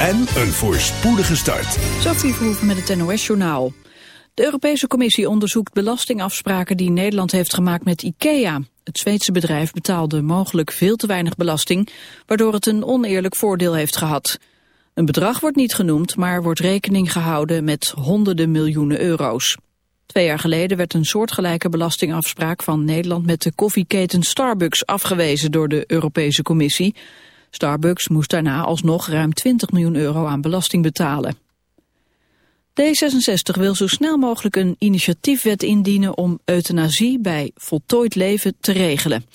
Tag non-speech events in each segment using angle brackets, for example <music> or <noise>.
En een voorspoedige start. Sophie Verhoeven met het NOS-journaal. De Europese Commissie onderzoekt belastingafspraken die Nederland heeft gemaakt met IKEA. Het Zweedse bedrijf betaalde mogelijk veel te weinig belasting, waardoor het een oneerlijk voordeel heeft gehad. Een bedrag wordt niet genoemd, maar wordt rekening gehouden met honderden miljoenen euro's. Twee jaar geleden werd een soortgelijke belastingafspraak van Nederland met de koffieketen Starbucks afgewezen door de Europese Commissie. Starbucks moest daarna alsnog ruim 20 miljoen euro aan belasting betalen. D66 wil zo snel mogelijk een initiatiefwet indienen om euthanasie bij voltooid leven te regelen.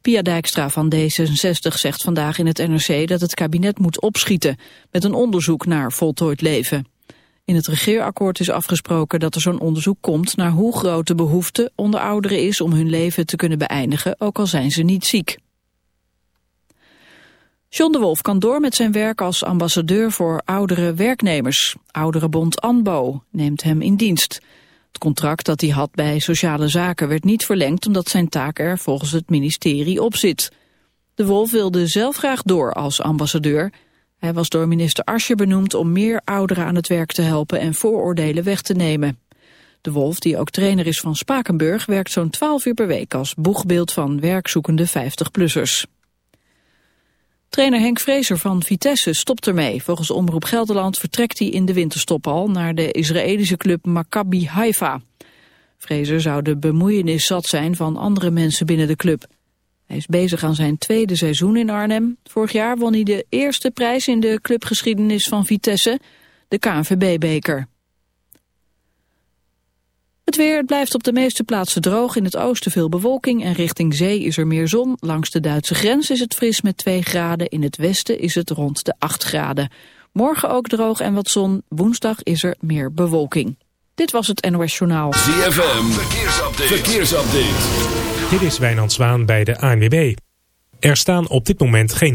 Pia Dijkstra van D66 zegt vandaag in het NRC dat het kabinet moet opschieten met een onderzoek naar voltooid leven. In het regeerakkoord is afgesproken dat er zo'n onderzoek komt naar hoe groot de behoefte onder ouderen is om hun leven te kunnen beëindigen, ook al zijn ze niet ziek. John de Wolf kan door met zijn werk als ambassadeur voor oudere werknemers. Ouderenbond ANBO neemt hem in dienst. Het contract dat hij had bij Sociale Zaken werd niet verlengd... omdat zijn taak er volgens het ministerie op zit. De Wolf wilde zelf graag door als ambassadeur. Hij was door minister Asje benoemd om meer ouderen aan het werk te helpen... en vooroordelen weg te nemen. De Wolf, die ook trainer is van Spakenburg... werkt zo'n 12 uur per week als boegbeeld van werkzoekende 50-plussers. Trainer Henk Vrezer van Vitesse stopt ermee. Volgens Omroep Gelderland vertrekt hij in de winterstop al naar de Israëlische club Maccabi Haifa. Vrezer zou de bemoeienis zat zijn van andere mensen binnen de club. Hij is bezig aan zijn tweede seizoen in Arnhem. Vorig jaar won hij de eerste prijs in de clubgeschiedenis van Vitesse, de KNVB-beker. Het weer blijft op de meeste plaatsen droog. In het oosten veel bewolking en richting zee is er meer zon. Langs de Duitse grens is het fris met 2 graden. In het westen is het rond de 8 graden. Morgen ook droog en wat zon. Woensdag is er meer bewolking. Dit was het NOS Journaal. ZFM, verkeersupdate. verkeersupdate. Dit is Wijnand Zwaan bij de ANWB. Er staan op dit moment geen...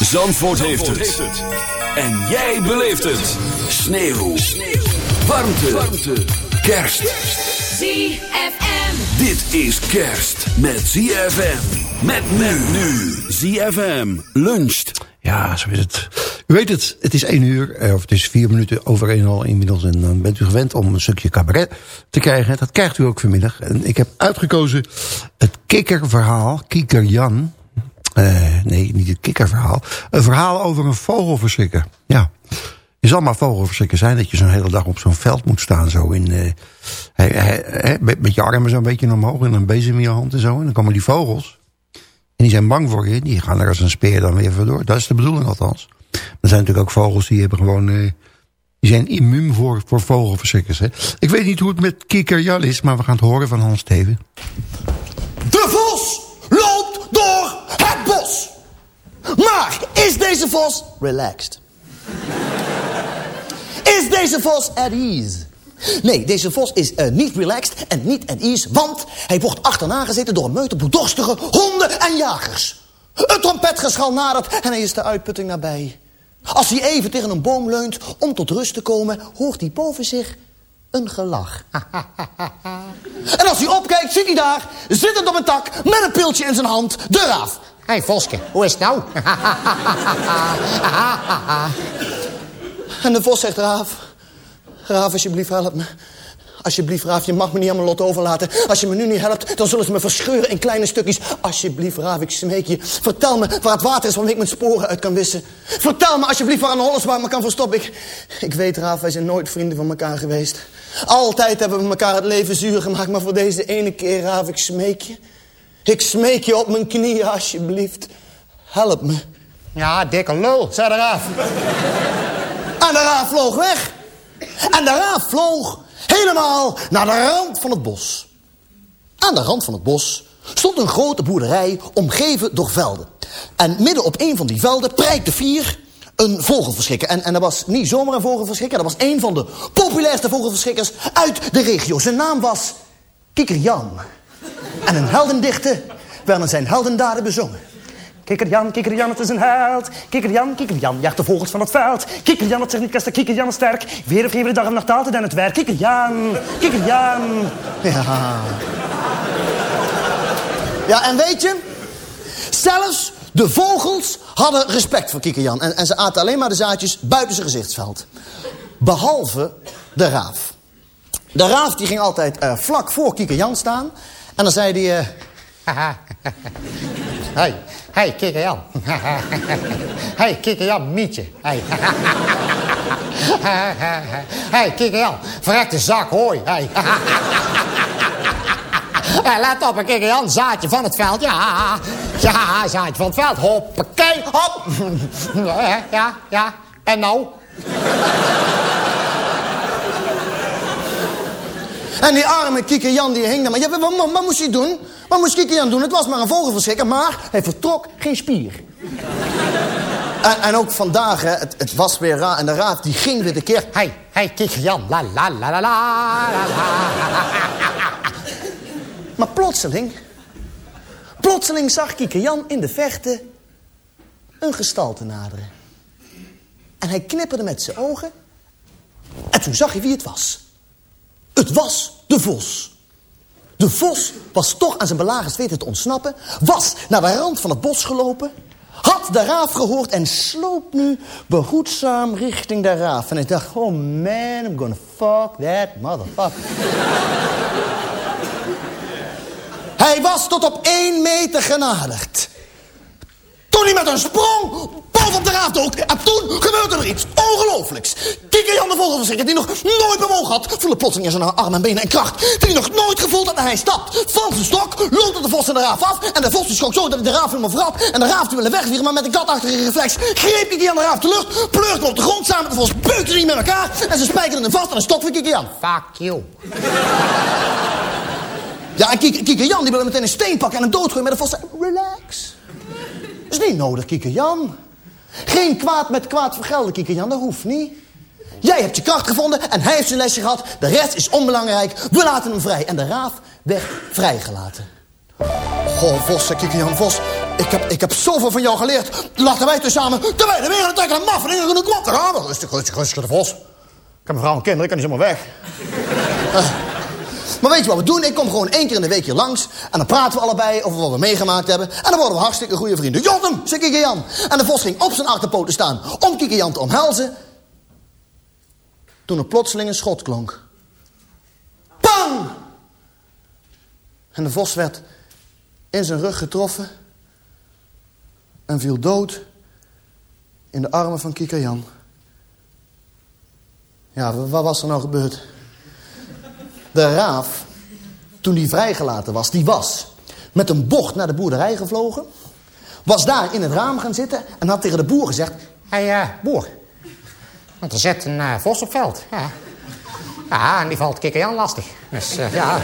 Zandvoort, heeft, het. En jij beleeft het. Sneeuw. Sneeuw. Warmte. Warmte. Kerst. ZFM. Dit is kerst met ZFM. Met men nu. ZFM luncht. Ja, zo is het. U weet het, het is één uur, eh, of het is vier minuten over één al inmiddels. En dan bent u gewend om een stukje cabaret te krijgen. Dat krijgt u ook vanmiddag. En ik heb uitgekozen het kikkerverhaal, Kieker Jan uh, nee, niet het kikkerverhaal. Een verhaal over een vogelverschrikker. Ja. Je zal maar vogelverschrikker zijn dat je zo'n hele dag op zo'n veld moet staan. Zo in, uh, he, he, met je armen zo'n beetje omhoog en een bezem in je hand en zo. En dan komen die vogels. En die zijn bang voor je. Die gaan er als een speer dan weer door. Dat is de bedoeling althans. Er zijn natuurlijk ook vogels die hebben gewoon... Uh, die zijn immuun voor, voor vogelverschrikkers. Hè. Ik weet niet hoe het met Kikker Jan is, maar we gaan het horen van Hans Steven. De vos bos. Maar is deze vos relaxed? Is deze vos at ease? Nee, deze vos is uh, niet relaxed en niet at ease, want hij wordt achterna gezeten door een meute bloeddorstige honden en jagers. Het trompetgeschal nadert en hij is de uitputting nabij. Als hij even tegen een boom leunt om tot rust te komen... hoort hij boven zich een gelach. <laughs> en als hij opkijkt, ziet hij daar, zittend op een tak... met een piltje in zijn hand, de raaf. Hé, hey, Voske, hoe is het nou? En de vos zegt, Raaf, Raaf, alsjeblieft, help me. Alsjeblieft, Raaf, je mag me niet aan mijn lot overlaten. Als je me nu niet helpt, dan zullen ze me verscheuren in kleine stukjes. Alsjeblieft, Raaf, ik smeek je. Vertel me waar het water is waarmee ik mijn sporen uit kan wissen. Vertel me alsjeblieft waar een holles waar me kan verstoppen. Ik, ik weet, Raaf, wij zijn nooit vrienden van elkaar geweest. Altijd hebben we elkaar het leven zuur gemaakt. Maar voor deze ene keer, Raaf, ik smeek je. Ik smeek je op mijn knieën, alsjeblieft. Help me. Ja, dikke lul, zei de raaf. En de raaf vloog weg. En de raaf vloog helemaal naar de rand van het bos. Aan de rand van het bos stond een grote boerderij omgeven door velden. En midden op een van die velden prijkte vier een vogelverschrikker. En, en dat was niet zomaar een vogelverschrikker. Dat was een van de populairste vogelverschrikkers uit de regio. Zijn naam was Kieker Jan. En een heldendichte werden zijn heldendaden bezongen. Kikker Jan, Kikker Jan, het is een held. Kikker Jan, Kikker Jan, jaagt de vogels van het veld. Kikker Jan, het zegt niet kast, Kikker Jan is sterk. Weer of geen dag en nacht altijd aan het werk. Kikker Jan, Kikker Jan. Ja. Ja, en weet je, zelfs de vogels hadden respect voor Kikker Jan. En, en ze aten alleen maar de zaadjes buiten zijn gezichtsveld. Behalve de raaf. De raaf die ging altijd eh, vlak voor Kikker Jan staan. En dan zei hij... eh, Hé, hey, kikker Jan. hey, kikker Jan, mietje. Hey. <laughs> hey, kikker Jan, verrekte zak hooi. Hey. <laughs> hey, let op, kikker Jan, zaadje van het veld. Ja, ja, zaadje van het veld. Hoppakee, hop. <laughs> ja, ja, en nou? En die arme Kieker Jan die hing daar. Maar ja, wat, wat, moest hij doen? Wat moest Kieker Jan doen? Het was maar een vogelverschrikker, maar hij vertrok geen spier. en, ook vandaag, het, het was weer raar. En de raaf die ging weer de keer. Hey, hey, kikker Jan. La, la, la, la, la. Maar plotseling, plotseling zag Kieker Jan in de verte een gestalte naderen. En hij knipperde met zijn ogen. En toen zag hij wie het was. Het was de vos. De vos was toch aan zijn belagers weten te ontsnappen. Was naar de rand van het bos gelopen. Had de raaf gehoord en sloop nu behoedzaam richting de raaf. En ik dacht, oh man, I'm gonna fuck that motherfucker. Hij was tot op één meter genaderd. Toen hij met een sprong bovenop de raaf dook. En toen gebeurde er iets ongelooflijks. Kieker Jan de Vogelverschrikker, die nog nooit bewogen had... voelde plotseling in zijn armen en benen en kracht... die nog nooit gevoeld had. En hij stapt van zijn stok, loopt de vos en de raaf af... en de vos die schrok zo dat hij de raaf helemaal verrat... en de raaf die wilde wegvliegen, maar met een katachtige reflex... greep Kieker Jan de raaf de lucht, pleurde hem op de grond... samen met de vos beukte die met elkaar... en ze spijkerden hem vast aan een stok van Kieker Jan. Fuck you. Ja, en Kieker Jan die wilde meteen een steen pakken en hem doodgooien... maar de vos zei, relax. Is niet nodig, Kieker Jan. Geen kwaad met kwaad vergelden, Kieker Jan, dat hoeft niet. Jij hebt je kracht gevonden en hij heeft zijn lesje gehad. De rest is onbelangrijk. We laten hem vrij. En de raaf werd vrijgelaten. Goh, Vos, zei Kieker Jan, Vos. Ik heb, ik heb zoveel van jou geleerd. Laten wij samen de wijde wereld trekken. En maf en in een gaan we. Rustig, rustig, rustig, de Vos. Ik heb een vrouw en kinderen, ik kan niet zomaar weg. <laughs> Maar weet je wat we doen? Ik kom gewoon één keer in de week hier langs. En dan praten we allebei over wat we meegemaakt hebben. En dan worden we hartstikke goede vrienden. Jotem, zei Kieker Jan. En de vos ging op zijn achterpoten staan om Kieker Jan te omhelzen. Toen er plotseling een schot klonk. Bang! En de vos werd in zijn rug getroffen. En viel dood in de armen van Kieker Jan. Ja, wat was er nou gebeurd? De raaf, toen die vrijgelaten was, die was met een bocht naar de boerderij gevlogen. Was daar in het raam gaan zitten en had tegen de boer gezegd... Hé, hey, eh, boer. Want er zit een eh, vos op veld. Ja. en die valt kikker Jan lastig. Dus eh, ja...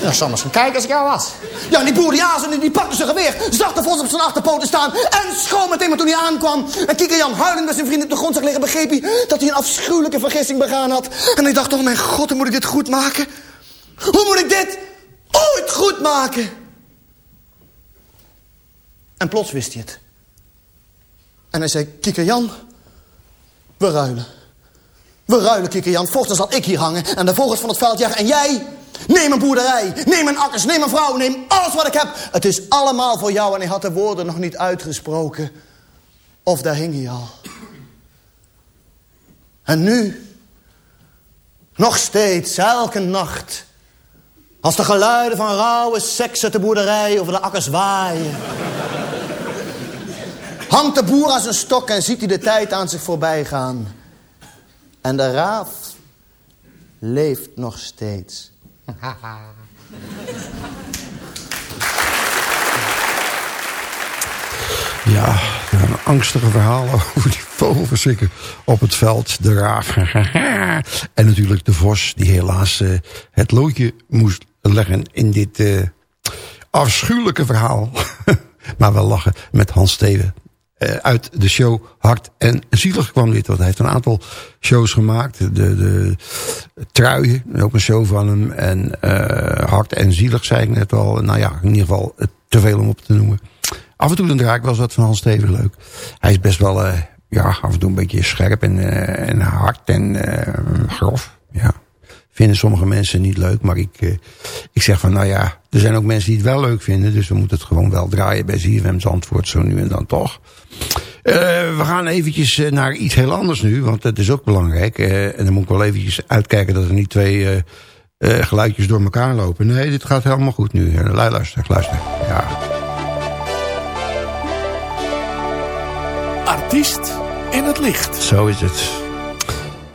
Ik zal maar eens kijken als ik jou was. Ja, die boer die azen, die pakte zijn geweer, zag de vos op zijn achterpoten staan en schoon meteen maar toen hij aankwam. En Kieker Jan huilend met zijn vriend op de grond zag liggen, begreep hij dat hij een afschuwelijke vergissing begaan had. En hij dacht, oh mijn god, hoe moet ik dit goed maken? Hoe moet ik dit ooit goed maken? En plots wist hij het. En hij zei, Kieker Jan, we ruilen. We ruilen, Kieker Jan. Voortaan zal ik hier hangen en de vogels van het veld jagen. En jij, neem een boerderij, neem een akkers, neem een vrouw, neem alles wat ik heb. Het is allemaal voor jou. En hij had de woorden nog niet uitgesproken. Of daar hing hij al. En nu, nog steeds, elke nacht... als de geluiden van rauwe seks uit de boerderij over de akkers waaien... hangt de boer aan zijn stok en ziet hij de tijd aan zich voorbij gaan. En de raaf leeft nog steeds. <laughs> Ja, een angstige verhaal <laughs> over die vogelverschrikker op het veld. De raaf. <laughs> en natuurlijk de vos die helaas uh, het loodje moest leggen in dit uh, afschuwelijke verhaal. maar wel lachen met Hans Steven. Uh, uit de show Hart en Zielig kwam dit. Want hij heeft een aantal shows gemaakt. De, de Truien, ook een show van hem. En Hart en Zielig zei ik net al. Nou ja, in ieder geval te veel om op te noemen. Af en toe dan draai ik wel eens wat van Hans Steven leuk. Hij is best wel, uh, ja, af en toe een beetje scherp en, uh, en hard en uh, grof. Ja. Vinden sommige mensen niet leuk, maar ik, ik zeg van, nou ja, er zijn ook mensen die het wel leuk vinden. Dus we moeten het gewoon wel draaien bij ZFM's antwoord, zo nu en dan toch. we gaan eventjes naar iets heel anders nu, want dat is ook belangrijk. en dan moet ik wel eventjes uitkijken dat er niet twee geluidjes door elkaar lopen. Nee, dit gaat helemaal goed nu. Luister, luister. Ja. Artiest in het licht. Zo is het.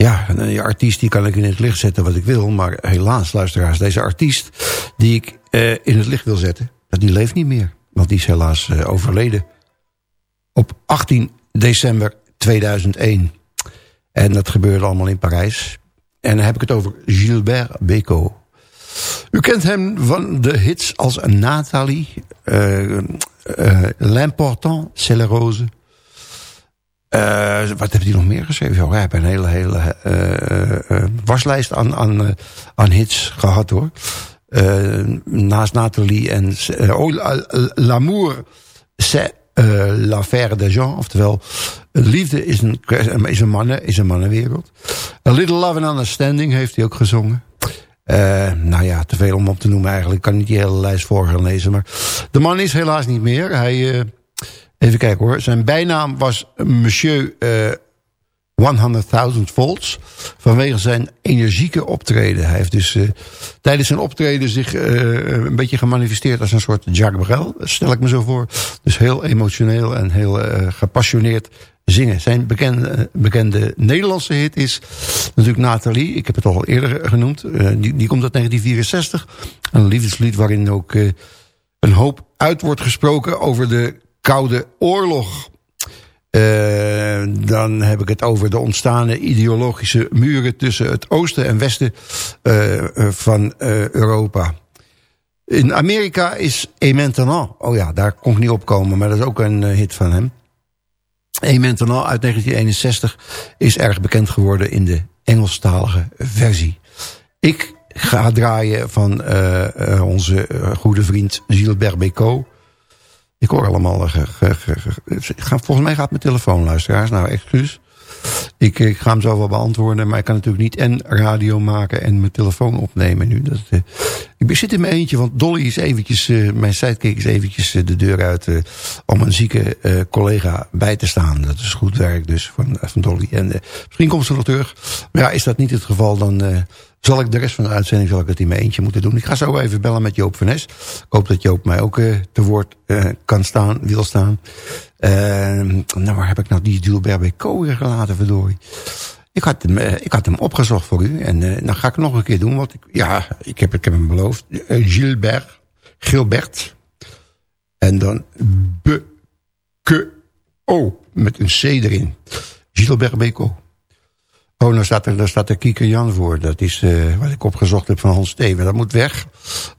Ja, die artiest die kan ik in het licht zetten wat ik wil. Maar helaas, luisteraars, deze artiest die ik uh, in het licht wil zetten... die leeft niet meer. Want die is helaas uh, overleden. Op 18 december 2001. En dat gebeurde allemaal in Parijs. En dan heb ik het over Gilbert Bécaud. U kent hem van de hits als Nathalie... Uh, L'important, c'est la rose... Uh, wat heeft hij nog meer geschreven? Oh, hij heeft een hele, hele uh, uh, waslijst aan, aan, aan hits gehad hoor. naast Nathalie en oh, L'amour, c'est l'affaire de Jean. Oftewel, liefde is een, is, een mannen, is een mannenwereld. A Little Love and Understanding heeft hij ook gezongen. nou ja, te veel om op te noemen eigenlijk. Ik kan niet die hele lijst voor gaan lezen. Maar de man is helaas niet meer. Hij Even kijken hoor. Zijn bijnaam was Monsieur uh, 100.000 volts. Vanwege zijn energieke optreden. Hij heeft dus uh, tijdens zijn optreden zich uh, een beetje gemanifesteerd als een soort Jacques Brel. Stel ik me zo voor. Dus heel emotioneel en heel gepassioneerd zingen. Zijn bekende, bekende Nederlandse hit is natuurlijk Nathalie. Ik heb het al eerder genoemd. die, die komt uit 1964. Een liefdeslied waarin ook een hoop uit wordt gesproken over de Koude Oorlog. Uh, dan heb ik het over de ontstaande ideologische muren tussen het oosten en westen uh, van uh, Europa. In Amerika is Et maintenant, oh ja, daar kon ik niet opkomen, maar dat is ook een hit van hem. Et maintenant uit 1961 is erg bekend geworden in de Engelstalige versie. Ik ga draaien van onze goede vriend Gilbert Bécaud. Ik hoor allemaal... Uh, ga, volgens mij gaat mijn telefoon, luisteraars. Nou, excuus. Ik, ik, ga hem zo wel beantwoorden. Maar ik kan natuurlijk niet en radio maken en mijn telefoon opnemen nu. Dat, uh, ik zit in mijn eentje, want Dolly is eventjes... Uh, mijn sidekick is eventjes de deur uit... om een zieke collega bij te staan. Dat is goed werk dus van, van Dolly. En misschien komt ze nog terug. Maar ja, is dat niet het geval, dan zal ik de rest van de uitzending zal ik het in mijn eentje moeten doen. Ik ga zo even bellen met Joop van Nes. Ik hoop dat Joop mij ook uh, te woord uh, kan staan, wil staan. Uh, nou, waar heb ik nou die Gilbert Bécaud weer gelaten, verdorie? Ik had hem, ik had hem opgezocht voor u. En dan ga ik nog een keer doen. Want ik, ja, ik heb, ik heb hem beloofd. Gilbert. Gilbert. En dan B. K. O. Met een C erin. Gilbert Bécaud. Oh, daar staat er, daar staat er Kieke Jan voor. Dat is eh, wat ik opgezocht heb van Hans Teven. Dat moet weg.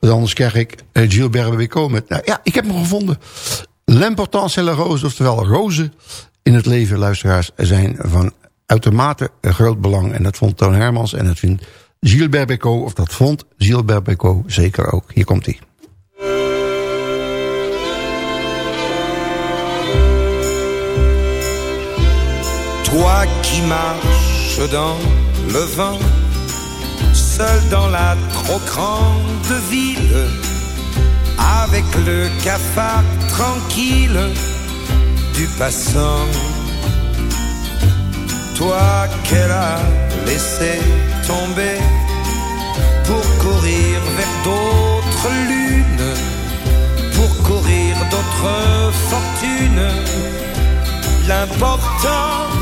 Want anders krijg ik uh, Gilbert met... Nou ja, ik heb hem gevonden. L'importance et la rose, oftewel rozen in het leven, luisteraars, zijn van uitermate groot belang. En dat vond Toon Hermans en dat vindt Gilbert Becot, of dat vond Gilbert Becot zeker ook. Hier komt hij. Toi qui marche dans le vent, seul dans la trop grande ville, avec le cafard tranquille du passant. Toi qu'elle a laissé tomber pour courir vers d'autres lunes, pour courir d'autres fortunes. L'important,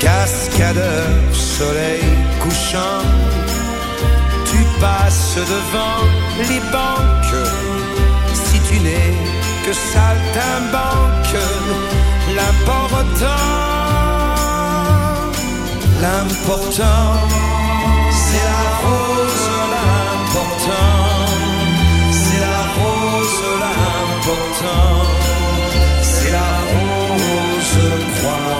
Cascadeur, soleil couchant, tu passes devant les banques. Si tu n'es que saltimbanque, l'important L'important, c'est la rose, l'important, c'est la rose, l'important, c'est la rose, crois-moi.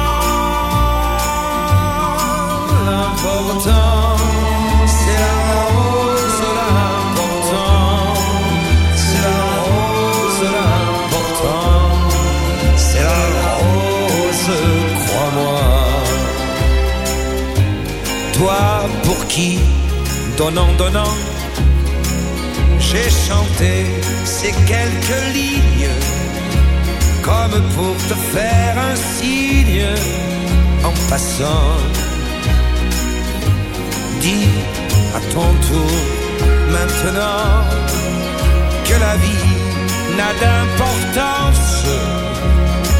pour qui, donnant, donnant, j'ai chanté ces quelques lignes, comme pour te faire un signe. En passant. Dis à ton tour maintenant que la vie n'a d'importance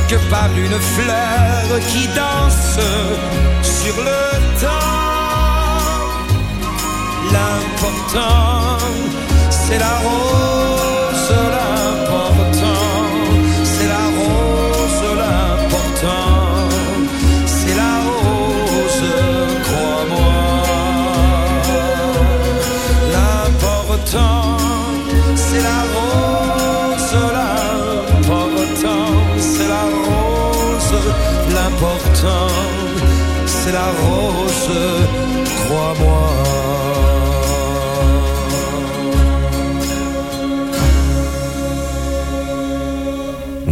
que par une fleur qui danse sur le temps. L'important, c'est la rose,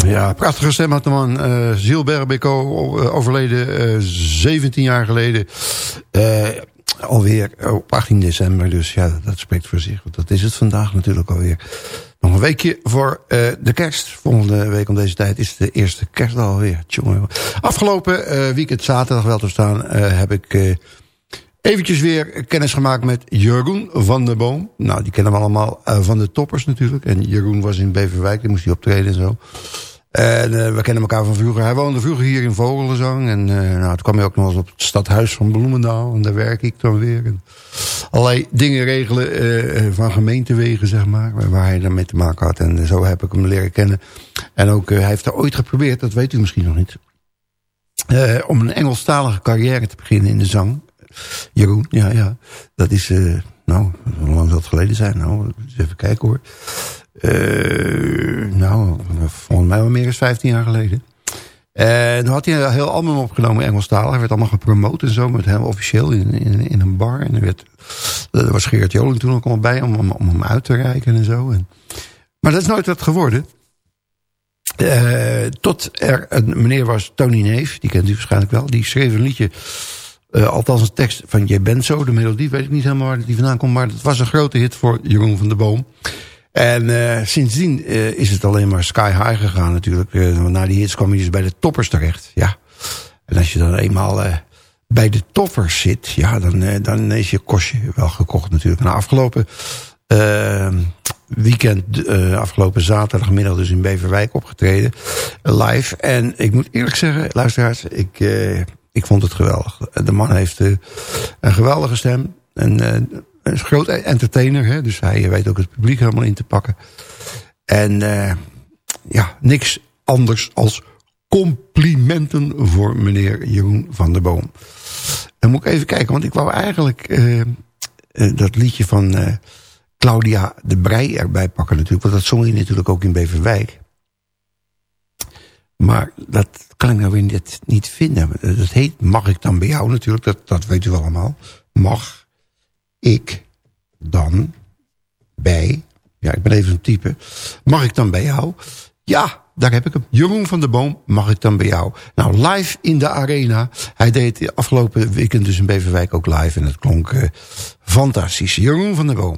Ja, prachtige stem had de man. Uh, overleden uh, 17 jaar geleden. Uh, alweer op 18 december. Dus ja, dat spreekt voor zich. Want dat is het vandaag natuurlijk alweer. Nog een weekje voor de kerst. Volgende week om deze tijd is de eerste kerstdag alweer. Tjonge. Afgelopen weekend, zaterdag wel te staan, heb ik eventjes weer kennis gemaakt met Jeroen van der Boom. Nou, die kennen we allemaal van de toppers natuurlijk. En Jeroen was in Beverwijk, die moest hij optreden en zo. En uh, we kennen elkaar van vroeger. Hij woonde vroeger hier in Vogelenzang. En uh, nou, toen kwam hij ook nog eens op het stadhuis van Bloemendaal. En daar werk ik dan weer. En allerlei dingen regelen uh, van gemeentewegen, zeg maar. Waar hij dan mee te maken had. En zo heb ik hem leren kennen. En ook, hij heeft er ooit geprobeerd, dat weet u misschien nog niet. om een Engelstalige carrière te beginnen in de zang. Jeroen, ja, ja. Dat is, nou, hoe lang zal het geleden zijn? Nou, even kijken hoor. Uh, nou, volgens mij wel meer dan 15 jaar geleden. En toen had hij een heel album opgenomen, Engelstalig. Hij werd allemaal gepromoot en zo, met hem officieel in, in, in een bar. En er, werd, er was Gerard Joling toen ook al bij om, om, hem uit te reiken en zo. Maar dat is nooit wat geworden. Uh, tot er een meneer was, Tony Neef, die kent u waarschijnlijk wel. Die schreef een liedje, althans een tekst van Je bent zo. De melodie weet ik niet helemaal waar die vandaan komt. Maar het was een grote hit voor Jeroen van der Boom. En eh, sindsdien eh, is het alleen maar sky high gegaan natuurlijk. Eh, na die hits kwam je dus bij de toppers terecht. Ja. En als je dan eenmaal bij de toppers zit... ja, dan, dan is je kostje wel gekocht natuurlijk. Na afgelopen eh, weekend, afgelopen zaterdagmiddag... dus in Beverwijk opgetreden, live. En ik moet eerlijk zeggen, luisteraars... ik, ik vond het geweldig. De man heeft een geweldige stem... En, een groot entertainer, hè, dus hij weet ook het publiek helemaal in te pakken. En eh, ja, niks anders als complimenten voor meneer Jeroen van der Boom. Dan moet ik even kijken, want ik wou eigenlijk eh, eh, dat liedje van Claudia de Brij erbij pakken natuurlijk. Want dat zong hij natuurlijk ook in Beverwijk. Maar dat kan ik nou weer niet, vinden. Dat heet Mag ik dan bij jou natuurlijk, dat, dat weet u allemaal. Mag ik dan bij... Ja, ik ben even een type. Mag ik dan bij jou? Ja, daar heb ik hem. Jeroen van der Boom, mag ik dan bij jou? Nou, live in de arena. Hij deed de afgelopen weekend dus in Beverwijk ook live. En het klonk eh, fantastisch. Jeroen van der Boom.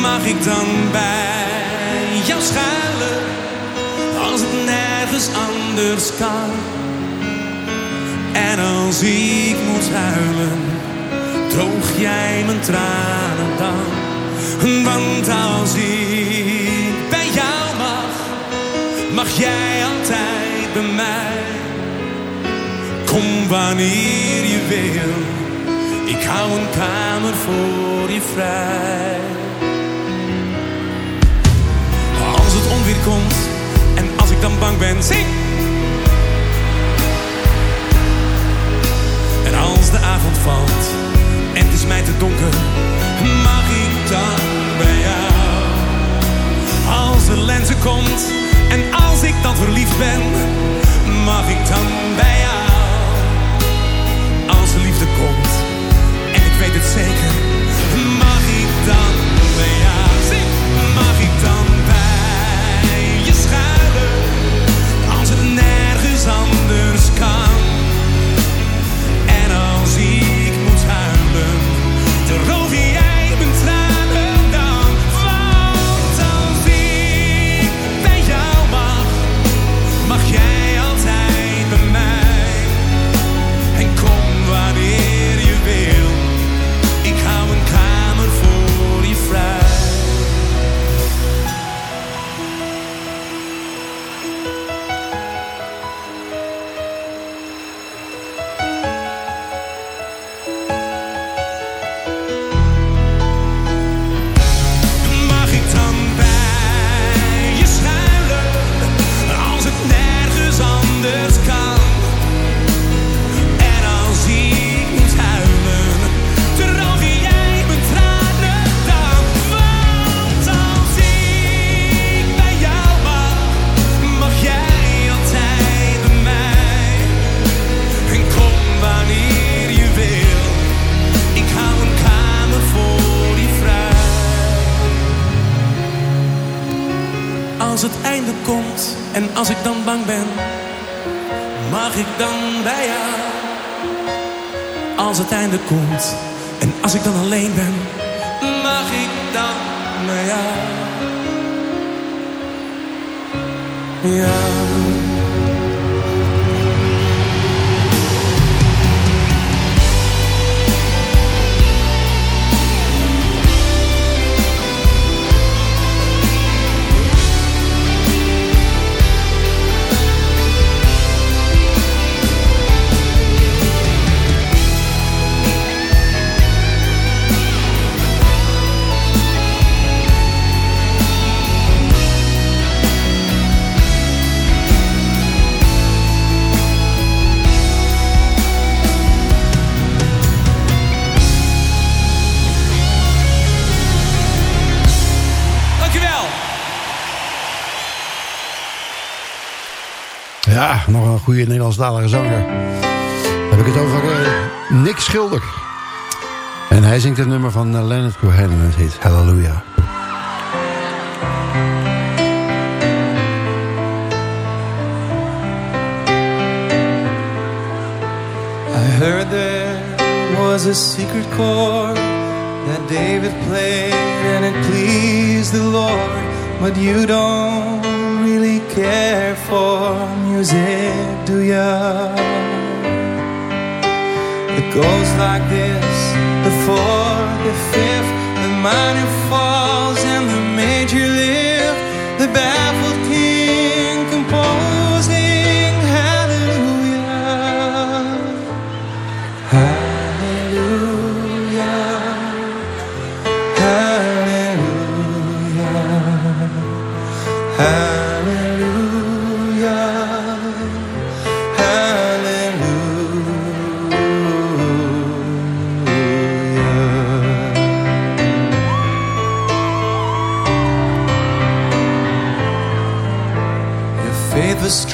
Mag ik dan bij jou schuilen als het nergens anders kan? En als ik moet huilen, droog jij mijn tranen dan? Want als ik bij jou mag, mag jij altijd bij mij. Kom wanneer je wil, ik hou een kamer voor je vrij. Als het onweer komt en als ik dan bang ben, zing. En als de avond valt en het is mij te donker, mag ik dan bij jou. Als de lente komt en als ik dan verliefd ben, mag ik dan bij jou. Het zeker, en als ik dan alleen ben, mag ik dan bij jou? Ja. Nog een goede Nederlandstalige zanger. Heb ik het over eh, Nick Schilder. En hij zingt het nummer van uh, Leonard Cohen en het heet Hallelujah. I heard there was a secret chord that David played and it pleased the Lord. But you don't really care for music, do ya? It goes like this the fourth, the fifth, the minor falls, and the major lift. The baffled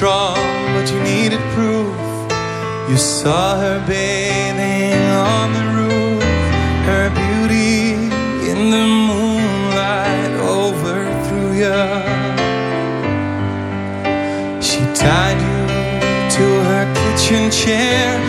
strong, but you needed proof. You saw her bathing on the roof, her beauty in the moonlight overthrew you. She tied you to her kitchen chair,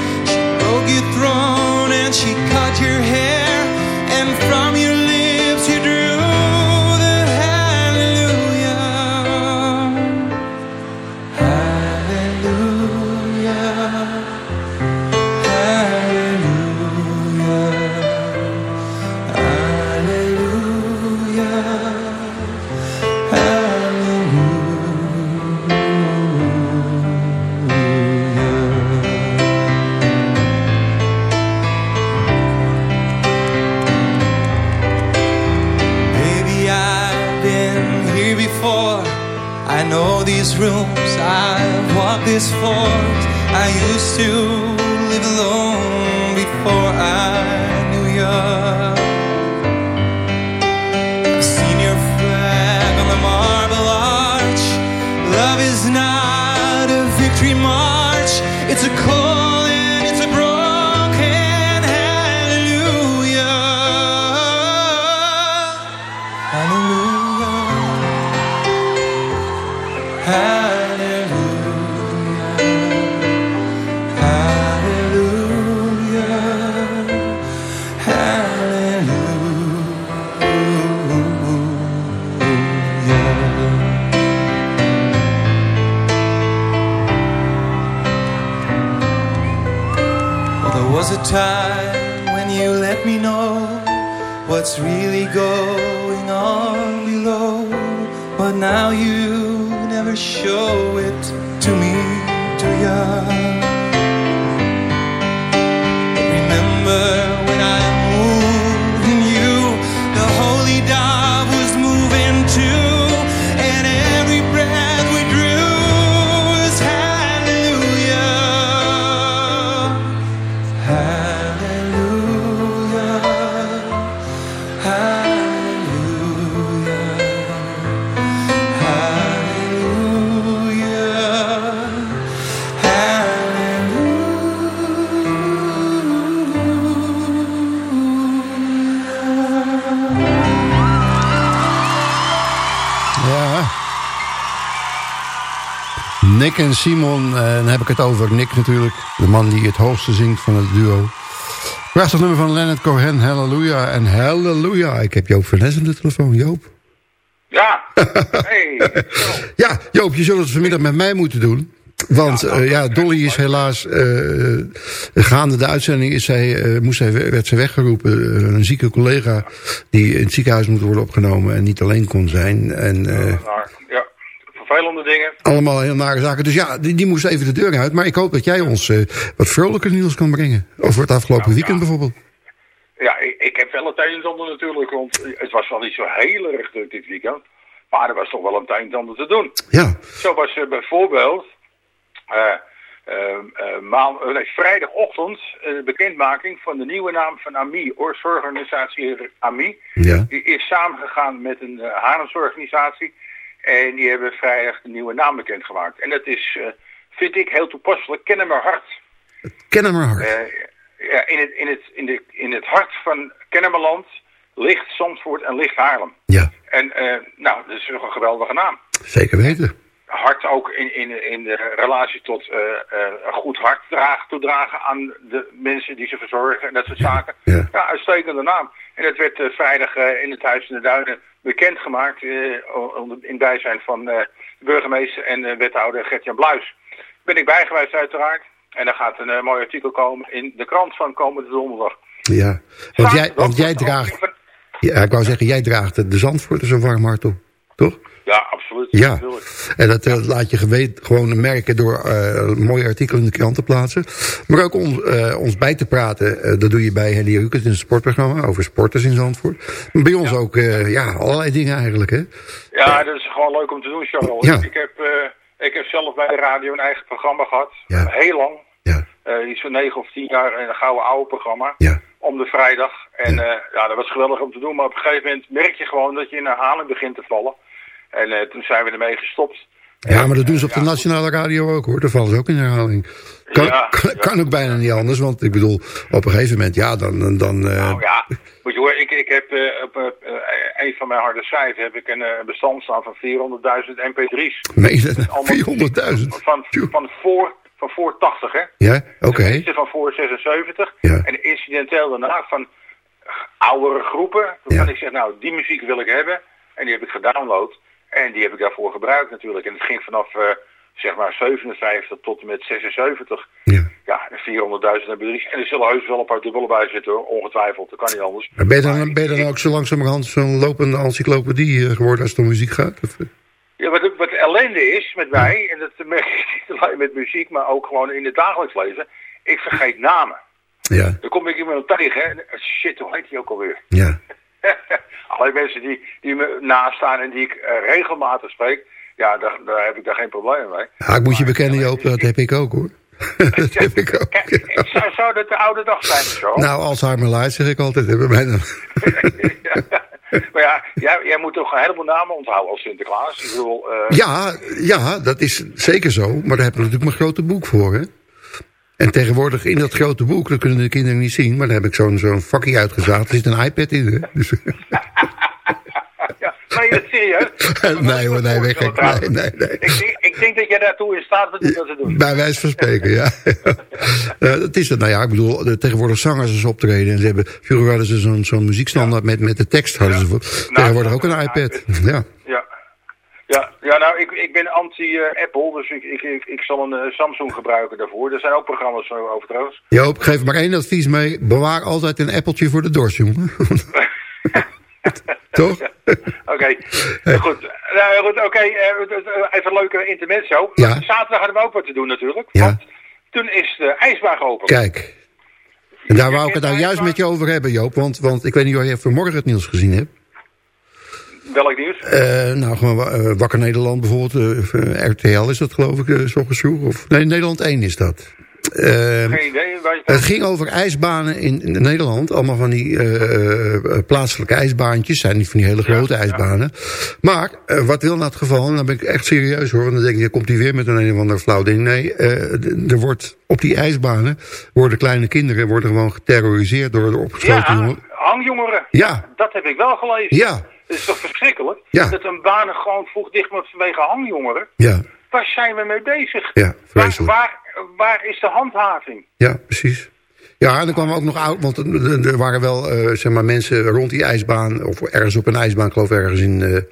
this fault I used to time en Simon, eh, dan heb ik het over Nick natuurlijk. De man die het hoogste zingt van het duo. Prachtig nummer van Leonard Cohen, Hallelujah. En Hallelujah, ik heb Joop van Nes aan de telefoon. Joop. Ja. <laughs> Hey. Ja, Joop, je zult het vanmiddag met mij moeten doen. Want ja, ja Dolly is helaas, uh, gaande de uitzending is zij, uh, moest zij, werd zij weggeroepen. Een zieke collega die in het ziekenhuis moet worden opgenomen en niet alleen kon zijn. En, vervelende dingen. Allemaal heel nare zaken. Dus ja, die, die moest even de deur uit. Maar ik hoop dat jij ons wat vrolijker nieuws kan brengen. Over het afgelopen ja, weekend ja. bijvoorbeeld. Ja, ik, ik, heb wel een en ander natuurlijk. Want het was wel niet zo heel erg druk dit weekend. Maar er was toch wel een en ander te doen. Ja. Zo was bijvoorbeeld... Uh, uh, maand, nee, vrijdagochtend de bekendmaking van de nieuwe naam van AMI, zorgorganisatie AMI. Ja. Die is samengegaan met een Haarlemsorganisatie. En die hebben vrijdag de nieuwe naam bekendgemaakt. En dat is vind ik heel toepasselijk, Kennemerhart. Kennemerhart. Eh, ja, in, het, in, het, in, de, in het hart van Kennemerland ligt Zandvoort en ligt Haarlem. Ja, En eh, nou, dat is toch een geweldige naam. zeker weten. Hart ook in, in, in de relatie tot een goed hart dragen, toedragen aan de mensen die ze verzorgen en dat soort zaken. Ja. uitstekende naam. En dat werd eh, vrijdag in het Huis in de Duinen bekendgemaakt in bijzijn van de burgemeester en wethouder Gert-Jan Bluis. Ben ik bij geweest uiteraard. En er gaat een mooi artikel komen in de krant van komende donderdag. Ja, want jij, want jij draagt... Ja, ik wou zeggen, jij draagt de Zandvoort een warm hart op. Toch? Ja, absoluut. Ja, natuurlijk. en dat eh, laat je gewoon merken door eh mooie artikelen in de krant te plaatsen. Maar ook ons, eh, ons bij te praten, dat doe je bij Henny Rukert in een sportprogramma over sporters in Zandvoort. Maar bij ons ook, ja, allerlei dingen eigenlijk, hè? Ja, dat is gewoon leuk om te doen, Charles. Ja. Ik, heb, ik heb zelf bij de radio een eigen programma gehad. Ja. Heel lang. Ja, Eh iets van negen of tien jaar in een gouden oude programma. ja, Om de vrijdag. En ja. ja, dat was geweldig om te doen. Maar op een gegeven moment merk je gewoon dat je in herhaling begint te vallen. En eh, toen zijn we ermee gestopt. ja, maar dat doen ze op de nationale radio ook, hoor. Daar vallen ze ook in herhaling. Kan, Ja, kan, ook bijna niet anders, want ik bedoel, op een gegeven moment, ja, dan... dan, eh, Nou ja, moet je horen, ik, ik heb eh, op eh, eh, een van mijn harde cijfers heb ik een eh, bestand staan van 400.000 mp3's. meen je dat Allemaal nou? 400.000? Van, van, voor, van voor 80, hè? Ja, oké. De meeste van voor 76. Ja. En incidenteel daarna van oudere groepen. Waarvan ik zeg, nou, die muziek wil ik hebben. En die heb ik gedownload. En die heb ik daarvoor gebruikt natuurlijk. En het ging vanaf, eh, zeg maar, 57 tot en met 76. Ja. Ja, 400.000 hebben er En er zullen heus wel een paar dubbele bij zitten, hoor. Ongetwijfeld. Dat kan niet anders. Maar ben je dan, ben je dan ook zo langzamerhand zo'n lopende encyclopedie eh, geworden als het om muziek gaat? Of, eh? Ja, wat, wat de ellende is met mij, en dat merk ik niet alleen met muziek, maar ook gewoon in het dagelijks leven. Ik vergeet namen. Ja, Dan kom ik iemand tegen, hè. Shit, hoe heet die ook alweer? ja. <laughs> Alleen mensen die, die me naast staan en die ik eh, regelmatig spreek, ja, daar, daar heb ik daar geen probleem mee. Ja, ik moet je bekennen, Joop, dat heb ik ook hoor. <laughs> dat heb ik ook. Ja. zou, zou dat de oude dag zijn of zo? Nou, Alzheimer light zeg ik altijd. Mij dan. <laughs> <laughs> maar ja, jij, jij moet toch een heleboel namen onthouden als Sinterklaas. Ik bedoel, eh, ja, ja, dat is zeker zo. Maar daar heb je natuurlijk mijn grote boek voor, hè. En tegenwoordig in dat grote boek, dat kunnen de kinderen niet zien... maar daar heb ik zo'n zo'n vakje uitgezaagd. Er zit een iPad in, hè. Dus, <laughs> ja, je serieus? <laughs> nee hoor, nee, weg. Nee, nee, nee. Ik, denk- ik denk dat jij daartoe in staat bent om dat te doen. Bij wijze van spreken, ja. <laughs> ja. dat is het. Nou ja, ik bedoel, tegenwoordig zangers ze optreden. En ze hebben, vroeger hadden ze zo'n zo'n muziekstandaard met, met de tekst. Hadden ze voor. Tegenwoordig ook een iPad. Ja. Ja. Ja, ja nou, ik, ik ben anti-Apple, dus ik, ik, ik, ik zal een eh, Samsung gebruiken daarvoor. Er zijn ook programma's eh, over trouwens. Joop, geef maar één advies mee. Bewaar altijd een appeltje voor de dorst, jongen. <laughs> Toch? <laughs> Oké, goed. Nou, goed, oké. eh, even een leuke intermezzo. Ja. Zaterdag hadden we ook wat te doen natuurlijk. Ja. Want toen is de ijsbaan geopend. Kijk. En daar wou ik het nou juist met je over hebben, Joop. Want, want ik weet niet of je vanmorgen het nieuws gezien hebt. Welk nieuws? Eh, nou, gewoon eh, Wakker Nederland bijvoorbeeld. RTL is dat geloof ik, uh, vroeg. Of, nee, Nederland 1 is dat. Eh, Geen idee. waar je- het ging over ijsbanen in, in Nederland. Allemaal van die eh, eh, plaatselijke ijsbaantjes. Zijn niet van die hele grote ijsbanen. Maar, eh, wat wil nou het geval? En dan ben ik echt serieus hoor. Want dan denk je, komt hij weer met een een of ander flauw ding. Nee, eh, er wordt op die ijsbanen... worden kleine kinderen worden gewoon geterroriseerd door de opgesloten Ja, hangjongeren. Ja. Dat heb ik wel gelezen. Ja. Dat is toch verschrikkelijk? Ja. Dat een banen gewoon vroeg dicht vanwege hangjongeren. Ja, Waar zijn we mee bezig? ja, waar, vreselijk. waar, waar is de handhaving? Ja, precies. Ja, en er kwamen ook nog oud, want er- waren wel eh, zeg maar, mensen rond die ijsbaan, of ergens op een ijsbaan, geloof ik ergens in eh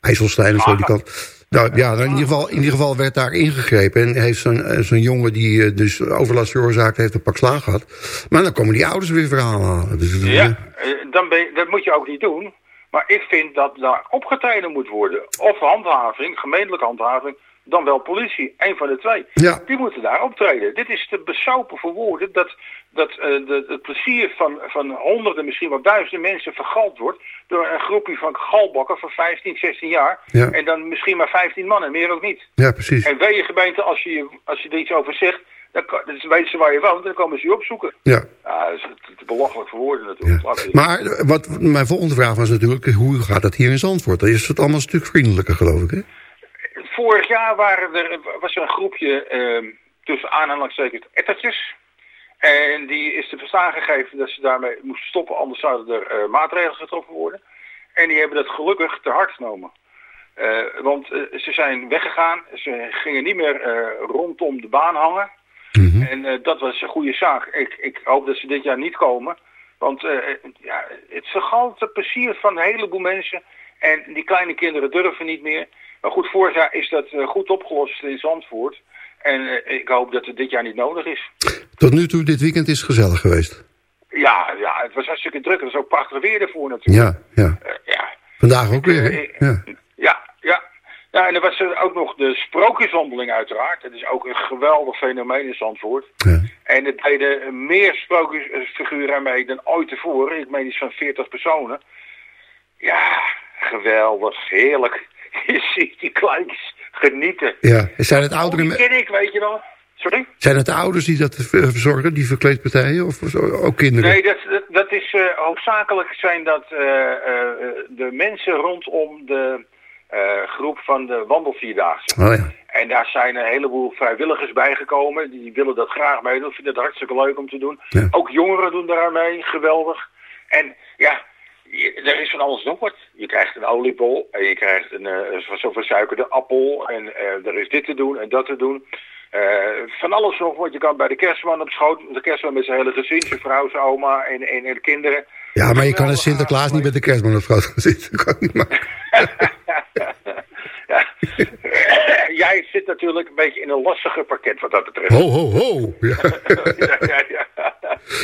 IJsselstein of zo, die kant. Nou, ja, in ieder, geval, in ieder geval werd daar ingegrepen. En heeft zo'n eh, zo'n jongen die dus overlast veroorzaakt heeft een pak slaag gehad. Maar dan komen die ouders weer verhaal halen. Dus, Ja, dan ben je- dat moet je ook niet doen. Maar ik vind dat daar opgetreden moet worden. Of handhaving, gemeentelijke handhaving, dan wel politie. Een van de twee. Ja. Die moeten daar optreden. Dit is te besopen voor woorden dat, dat eh, de, het plezier van, van honderden, misschien wel duizenden mensen vergald wordt door een groepje van galbakken van 15, 16 jaar. Ja. En dan misschien maar 15 mannen, meer ook niet. ja, precies. En weet je gemeente, als je, als je er iets over zegt, dan weten ze waar je woont en dan komen ze je opzoeken. Ja. Ja, dat is te, belachelijk voor woorden natuurlijk. Maar eh, wat, mijn volgende vraag was natuurlijk, hoe gaat dat hier in Zandvoort? Dan is het allemaal een stuk vriendelijker, geloof ik, hè? Vorig jaar waren er, was er een groepje ehm, tussen aanhalingstekens ettertjes. En die is te verstaan gegeven dat ze daarmee moesten stoppen, anders zouden er eh, maatregelen getroffen worden. En die hebben dat gelukkig te hard genomen. Eh, want eh, ze zijn weggegaan, ze gingen niet meer rondom de baan hangen. En eh, dat was een goede zaak. Ik, ik hoop dat ze dit jaar niet komen. Want ja, het vergalt het plezier van een heleboel mensen. En die kleine kinderen durven niet meer. Maar goed, vorig jaar is dat eh, goed opgelost in Zandvoort. En eh, ik hoop dat het dit jaar niet nodig is. Tot nu toe, dit weekend is gezellig geweest. Ja, ja het was hartstikke druk. Het was ook prachtig weer ervoor natuurlijk. Ja, ja. Eh, ja. Vandaag ook weer, Ja. Ja, ja. Ja, en er was er ook nog de sprookjeswandeling uiteraard. Dat is ook een geweldig fenomeen in Zandvoort. Ja. En er deden meer sprookjesfiguren aan mee dan ooit tevoren. Ik meen iets van 40 personen. Ja, geweldig, heerlijk. <laughs> Je ziet die kleintjes genieten. ja. Zijn het oudere... die me- ken ik, weet je wel. Sorry? Zijn het de ouders die dat verzorgen, die verkleedpartijen? Of ook kinderen? Nee, dat, dat, dat is eh, hoofdzakelijk zijn dat eh, eh, de mensen rondom de groep van de wandelvierdaagse. Oh ja. En daar zijn een heleboel vrijwilligers bijgekomen. Die willen dat graag meedoen. Vinden het hartstikke leuk om te doen. Ja. Ook jongeren doen daar mee. Geweldig. En ja, je- er is van alles nog wat. Je krijgt een oliebol. En je krijgt een uh, zo'n versuikerde appel. En eh, er is dit te doen en dat te doen. Eh, van alles nog wat. Je kan bij de kerstman op schoot. De kerstman met zijn hele gezin. Zijn vrouw, zijn oma en, en, en de kinderen. Ja, maar je kan als Sinterklaas niet met de kerstman op schoot gaan zitten. <laughs> Dat kan niet maken. <laughs> Jij zit natuurlijk een beetje in een lastiger pakket wat dat betreft. Ho, ho, ho. <laughs> Ja, ja, ja, ja.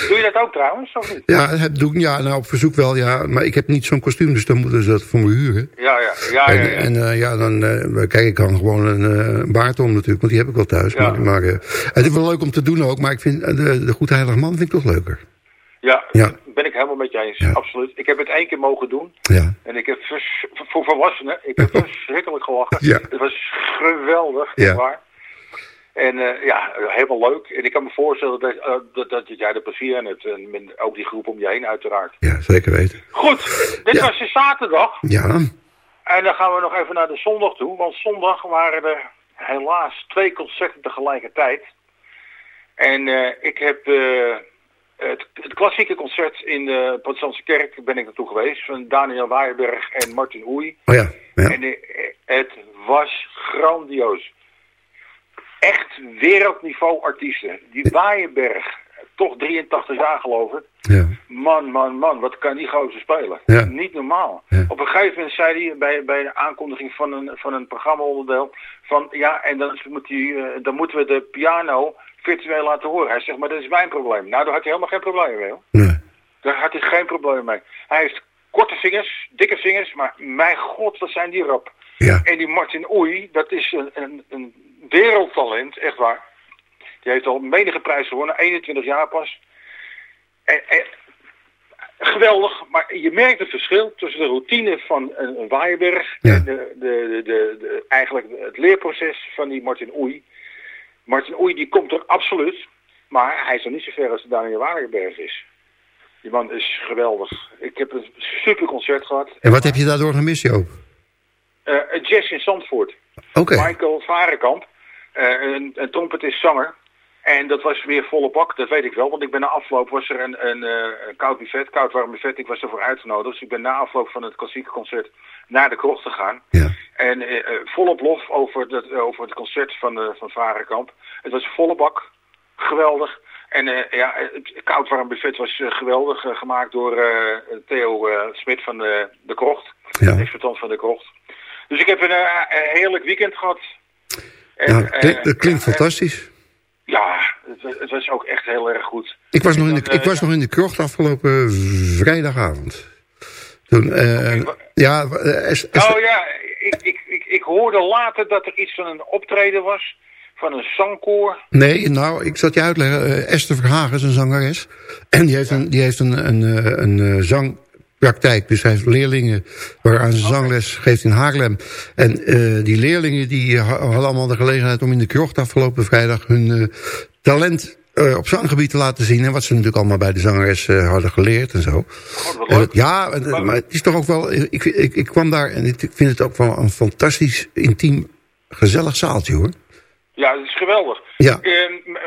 Doe je dat ook trouwens, of niet? ja, dat doe ik, ja nou, op verzoek wel, ja. Maar ik heb niet zo'n kostuum, dus dan moeten ze dat voor me huren. Ja, ja, ja. En, ja. en eh, ja, dan, eh, kijk, ik kan gewoon een eh, baard om natuurlijk, want die heb ik wel thuis. Ja. Maar, maar het is wel leuk om te doen ook, maar ik vind de, de Goede Heilige Man vind ik toch leuker. Ja, Ja. ben ik helemaal met je eens. Ja. Absoluut. Ik heb het één keer mogen doen. Ja. En ik heb vers- voor volwassenen, ik heb <laughs> verschrikkelijk gelachen. Ja. Het was geweldig, Ja. waar. En eh, ja, helemaal leuk. En ik kan me voorstellen dat, eh, dat, dat jij er plezier aan hebt. En ook die groep om je heen uiteraard. Ja, zeker weten. Goed, dit Ja. was de zaterdag. Ja, En dan gaan we nog even naar de zondag toe. Want zondag waren er helaas twee concerten tegelijkertijd. En eh, ik heb het, het klassieke concert in de Protestantse kerk ben ik naartoe geweest. Van Daniel Waaienberg en Martin Oei. oh ja. ja. En het was grandioos. Echt wereldniveau artiesten. Die Waaienberg, toch 83 jaar geloof ik. ja. Man, man, man, wat kan die gozer spelen? Ja. Niet normaal. Ja. Op een gegeven moment zei hij bij, bij de aankondiging van een, van een programma-onderdeel... van ja, en dan, moet hij, eh, dan moeten we de piano virtueel laten horen. Hij zegt, maar dat is mijn probleem. Nou, daar had hij helemaal geen probleem mee. Hoor. Nee. Daar had hij geen probleem mee. Hij heeft korte vingers, dikke vingers, maar mijn god, wat zijn die rap. Ja. En die Martin Oei, dat is een, een, een wereldtalent, echt waar. Die heeft al menige prijs gewonnen, 21 jaar pas. En, en, geweldig, maar je merkt het verschil tussen de routine van een, een Waaienberg Ja. en de, de, de, eigenlijk het leerproces van die Martin Oei. Martin Oei die komt er absoluut, maar hij is nog niet zo ver als de Daniel Waaienberg is. Die man is geweldig. Ik heb een super concert gehad. En wat heb je daardoor gemist, Joop? Een jazz in Zandvoort. Oké. Michael Varenkamp, eh, een, een trompetist zanger. En dat was weer volle bak, dat weet ik wel. Want ik ben na afloop, was er een, een, eh, een koud buffet, koud warm buffet. Ik was ervoor uitgenodigd. Dus ik ben na afloop van het klassieke concert naar de krocht gegaan. Ja. En eh, volop lof over, dat, over het concert van, van Varenkamp. Het was volle bak, geweldig. En ja, het koud warm buffet was geweldig, gemaakt door Theo Smit van de, de krocht. Ja. Exploitant van de krocht. Dus ik heb een heerlijk weekend gehad. En, Nou, klink- eh, dat klinkt eh, fantastisch. ja, het, wa- het was ook echt heel erg goed. Ik was, nog in de, dan, eh, ik was nog in de krocht afgelopen vrijdagavond. Toen, eh, ja, eh, es- es- Oh ja, ik, ik, ik, ik hoorde later dat er iets van een optreden was. Van een zangkoor. nee, nou, ik zal je uitleggen. Eh, Esther Verhagen is een zangeres. En die heeft een, die heeft een, een, eh, een, eh, zangpraktijk. Dus hij heeft leerlingen waaraan ze zangles geeft in Haarlem. En eh, die leerlingen die ha- hadden allemaal de gelegenheid om in de krocht afgelopen vrijdag hun eh, talent eh, op zanggebied te laten zien. En wat ze natuurlijk allemaal bij de zangeres eh, hadden geleerd en zo. Oh, En ja, en, eh, maar het is toch ook wel... Ik, ik, ik kwam daar en ik vind het ook wel een fantastisch intiem gezellig zaaltje hoor. Ja, dat is geweldig. Ja.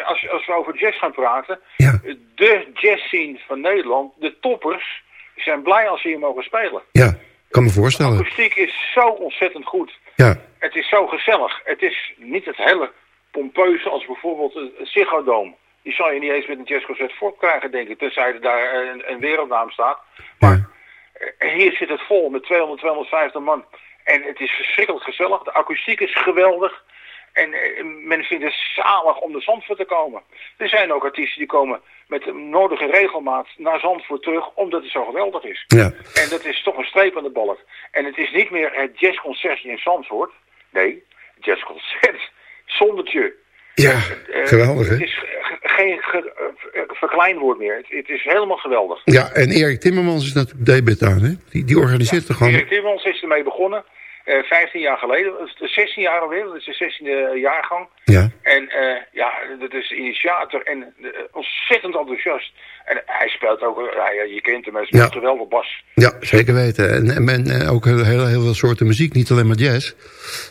Als, als we over jazz gaan praten, Ja. de jazzscene van Nederland, de toppers, zijn blij als ze hier mogen spelen. Ja, kan me voorstellen. akoestiek is zo ontzettend goed. Ja, Het is zo gezellig. Het is niet het hele pompeuze als bijvoorbeeld het Ziggo Dome. Die zal je niet eens met een jazzconcert voorkrijgen, denk ik. Tenzij er daar een, een wereldnaam staat. ja. En hier zit het vol met 200, 250 man. En het is verschrikkelijk gezellig. De akoestiek is geweldig. En eh, men vindt het zalig om naar Zandvoort te komen. Er zijn ook artiesten die komen met de nodige regelmaat naar Zandvoort terug, omdat het zo geweldig is. Ja. En dat is toch een streep aan de balk. En het is niet meer het jazzconcertje in Zandvoort. Nee, het jazzconcert. <laughs> Zondertje. Ja, Eh, geweldig Het hè? is ge- geen ge- eh, verkleinwoord meer. Het, het is helemaal geweldig. Ja, en Erik Timmermans is natuurlijk debet aan hè? Die, die organiseert er gewoon... Erik Timmermans is ermee begonnen. Eh 15 jaar geleden. Dat is 16 jaar alweer. Dat is de 16e jaargang. Ja, En eh, ja, dat is initiator en eh, ontzettend enthousiast. En hij speelt ook, eh, je kent hem, hij speelt Ja. geweldig bas. ja zeker weten. En, en, men, eh, ook heel, heel, heel veel soorten muziek, niet alleen maar jazz.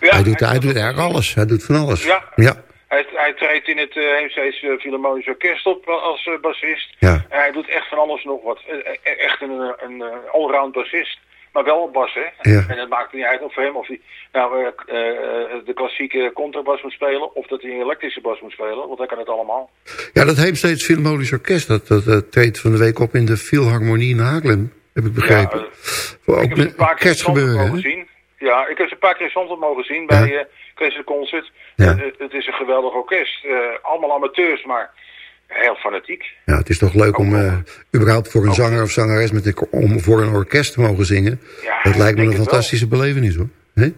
Ja, hij doet, hij doet eigenlijk alles. Hij doet van alles. Ja. Ja, Hij, hij treedt in het uh, Heemsteeds eh, Philharmonisch Orkest op als eh, bassist. Ja. En hij doet echt van alles nog wat. Eh, eh, echt een, eh, een eh, allround bassist. Maar wel op bas, hè? Ja. En het maakt niet uit of voor hem of hij nou eh, eh, de klassieke contrabas moet spelen... of dat hij een elektrische bas moet spelen, want hij kan het allemaal. ja dat Heemsteeds Philharmonisch Orkest, dat, dat, dat treedt van de week op in de Philharmonie in Haarlem. Heb ik begrepen. Ja, eh, Voor ik heb een paar keer mogen zien. Ja, ik heb ze een paar keer Zandvoort mogen zien bij eh Christelijk Concert. Ja. Eh, het is een geweldig orkest. Eh, allemaal amateurs, maar heel fanatiek. Ja, het is toch leuk om eh, überhaupt voor een zanger of zangeres met een, om voor een orkest te mogen zingen. Ja, dat lijkt me een fantastische belevenis hoor.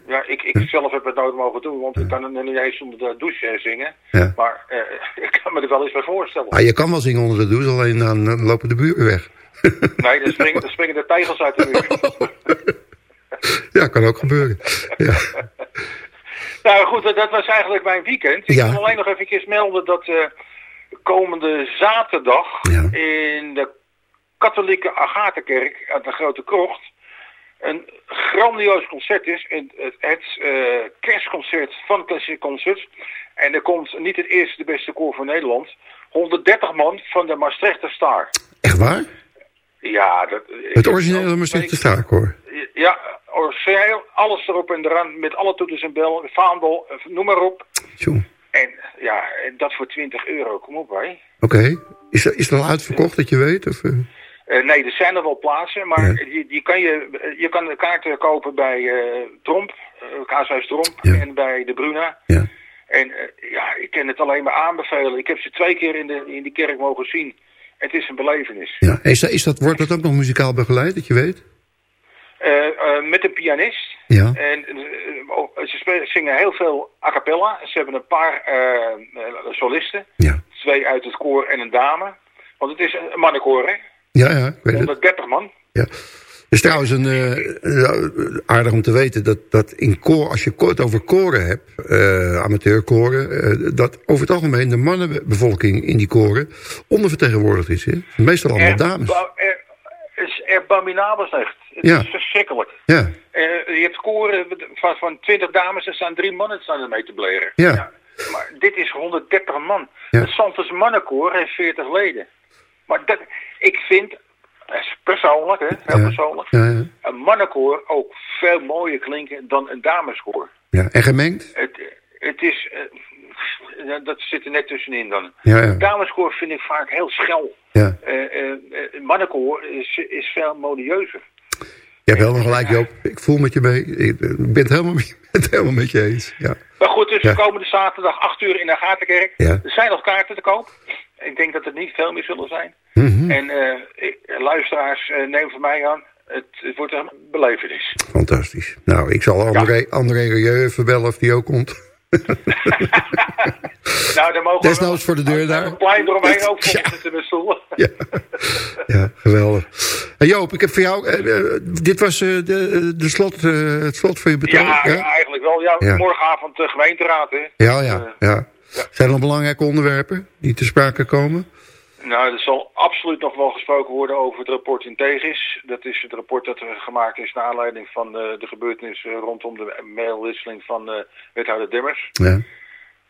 Ja, ik, ik zelf heb het nooit mogen doen, want ik kan het niet eens onder de douche eh, zingen. Ja. Maar eh, <laughs> ik kan me er wel eens bij voorstellen. Ah, je kan wel zingen onder de douche, alleen dan, dan lopen de buren weg. <laughs> Nee, dan springen, dan springen de tegels uit de muur. <laughs> ja, kan ook gebeuren. Ja. nou goed, dat, was eigenlijk mijn weekend. Ik Ja. wil alleen nog even melden dat komende zaterdag Ja. in de katholieke Agatenkerk aan de Grote Krocht een grandioos concert is. Het, het, het eh, kerstconcert van Classic Concerts. En er komt niet het eerste de beste koor van Nederland. 130 man van de Maastrichter Star. Echt waar? Ja, dat, Het originele Maastrichter Staarkoor. Ja, origineel, alles erop en eraan, met alle toeters en bel, vaandel, eh, noem maar op. Tjoe. En ja, en dat voor 20 euro, kom op hè. Oké. Is, is er al uitverkocht dat je weet? Of, eh? Eh, nee, er zijn er wel plaatsen, maar Ja. die, die kan je, je kan de kaarten kopen bij eh Tromp, uh, Kaashuis Tromp Ja. en bij de Bruna. Ja. En ja, ik kan het alleen maar aanbevelen. Ik heb ze twee keer in, de, in die kerk mogen zien. Het is een belevenis. ja. Is, dat, is dat, wordt dat ook nog muzikaal begeleid, dat je weet? Eh, eh, met een pianist. Ja. En eh, ze zingen heel veel a cappella. Ze hebben een paar solisten. Ja. Twee uit het koor en een dame. Want het is een mannenkoor, hè? Ja, ja, ik weet het. 130 man. Ja. Het is trouwens een, aardig om te weten dat, dat in koor, als je het over koren hebt, amateurkoren, dat over het algemeen de mannenbevolking in die koren ondervertegenwoordigd is. Hè? Meestal allemaal dames. er, is abominabel slecht. Het Ja. is verschrikkelijk. Ja, Eh, je hebt koren van, van 20 dames, er staan drie mannen staan ermee te bleren. ja, Maar dit is 130 man. Het Santos mannenkoor heeft 40 leden. Maar dat, ik vind, persoonlijk, hè, heel persoonlijk, een mannenkoor ook veel mooier klinken dan een dameskoor. ja. En gemengd? Het, het is, eh, dat zit er net tussenin dan. Ja, dameskoor vind ik vaak heel schel. Ja. Eh, mannenkoor is, is veel modieuzer. Je hebt helemaal gelijk, Joop. Ik voel met je mee. Ik ben het helemaal, <laughs> het helemaal met je eens. Ja. Maar goed, dus Ja. komende zaterdag 8 uur in de Gatenkerk. Ja. Er zijn nog kaarten te koop. Ik denk dat het niet veel meer zullen zijn. Mhm. En eh, luisteraars, eh, neem van mij aan. Het, het wordt een belevenis. Fantastisch. Nou, ik zal André, André Rieu even bellen of die ook komt. <laughs> Nou, dan mogen Desnoods voor de deur daar. Een plein eromheen ook vol zitten met stoelen. Ja, ja geweldig. Hey Joop, ik heb voor jou... eh, eh, dit was eh, de, de slot, eh, het slot van je betoog. Ja, ja, eigenlijk wel. Ja, Ja. morgenavond de gemeenteraad, hè. Ja, ja, ja. Zijn er nog belangrijke onderwerpen die te sprake komen? Nou, er zal absoluut nog wel gesproken worden over het rapport in Tegis. Dat is het rapport dat er gemaakt is naar aanleiding van eh, de gebeurtenissen rondom de mailwisseling van eh, wethouder Demmers. Ja.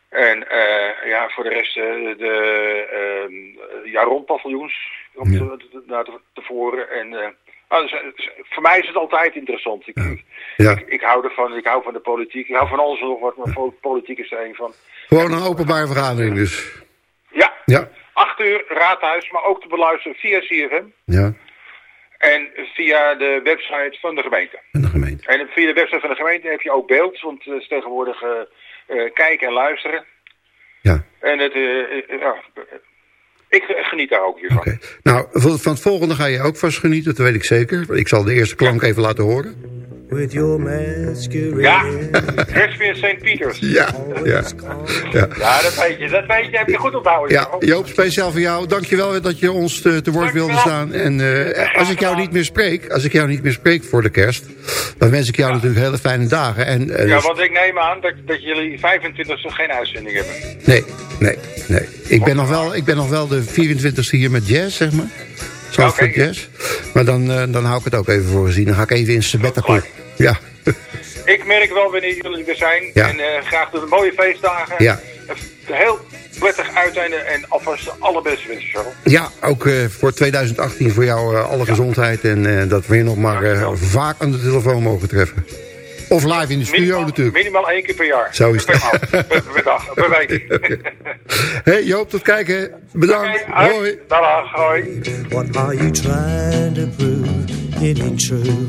En eh, ja, voor de rest eh, de uh, om Ja. te, te, naar tevoren. En eh, ah, dus, eh, voor mij is het altijd interessant. Ik, Ja. ik, ik hou ervan, ik hou van de politiek. Ik hou van alles nog wat, maar po- politiek is er een van. Gewoon een openbare vergadering dus. Ja, Ja. Acht uur raadhuis, maar ook te beluisteren via CFM. Ja. En via de website van de gemeente. En de gemeente. En via de website van de gemeente heb je ook beeld, want het is tegenwoordig eh, eh, kijken en luisteren. Ja. En het, eh, eh, ja, ik geniet daar ook hiervan. Nou, van van het volgende ga je ook vast genieten, dat weet ik zeker. Ik zal de eerste klank even laten horen. With your masquerade. Ja, St. Peters. Ja, ja. Ja, Ja, dat weet je. Dat weet je. Heb je goed onthouden. ja Joop, speciaal voor jou. Dankjewel dat je ons te, te woord wilde staan. En eh, als ik jou niet meer spreek, als ik jou niet meer spreek voor de kerst, dan wens ik jou natuurlijk hele fijne dagen. En, eh, Ja, dus- want ik neem aan dat, dat jullie 25 e geen uitzending hebben. Nee, nee, nee. Ik ben nog wel, ik ben nog wel de 24e hier met jazz, zeg maar. Zandvoort jazz. Maar dan, eh, dan hou ik het ook even voor gezien. Dan ga ik even in sabbatical. Ja, <laughs> Ik merk wel wanneer jullie er zijn. Ja. En eh, graag de mooie feestdagen. Ja. Heel prettig uiteinde en alvast de allerbeste wensen, Charles. ja ook eh, voor 2018 voor jou alle gezondheid. En dat we je nog maar vaak aan de telefoon mogen treffen. Of live in de studio Minimaal, natuurlijk. minimaal één keer per jaar. Zo is per het. maand, per, per dag, per week. <laughs> hey, Joop, tot kijken. Bedankt. Hoi. Dag, hoi. What are you trying to prove? It ain't true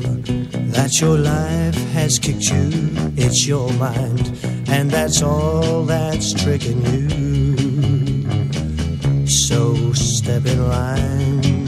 that your life has kicked you. It's your mind, and that's all that's tricking you. So step in line.